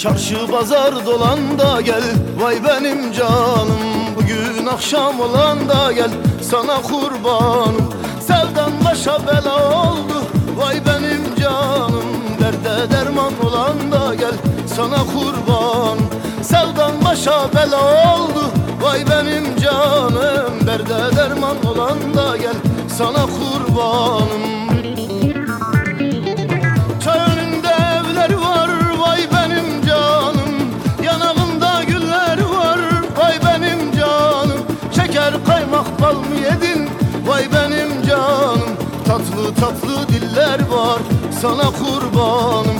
Çarşı pazar dolan da gel. Vay benim canım Bugün akşam olan da gel. Sana kurbanım Sevdan başa bela oldu. Vay benim canım Derde derman olan da gel. Sana kurbanım Sevdan başa bela oldu. Vay benim canım Derde derman olan da gel. Sana kurbanım Tatlı tatlı diller var. Sana kurbanım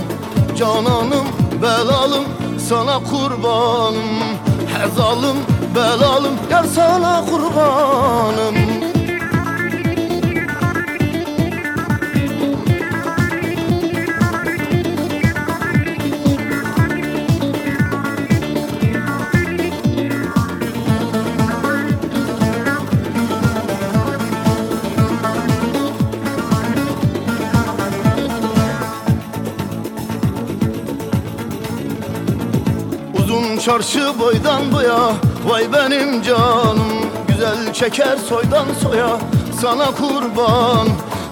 Cananım belalım. Sana kurbanım Hezalım belalım. Yar sana kurbanım Uzun çarşı boydan boya. Vay benim canım Güzel çeker soydan soya. Sana kurban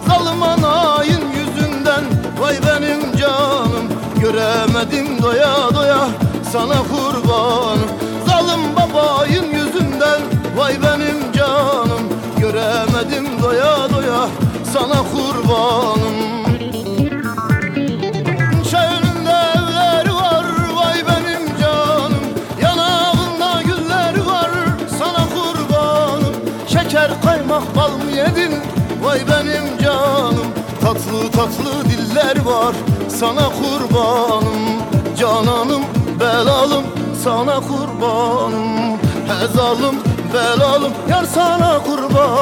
Zalim anayın yüzünden. Vay benim canım Göremedim doya doya. Sana kurban Şeker kaymak bal mı yedin? Vay benim canım Tatlı tatlı diller var. Sana kurbanım Cananım belalım. Sana kurbanım Hezalım belalım. Yar sana kurbanım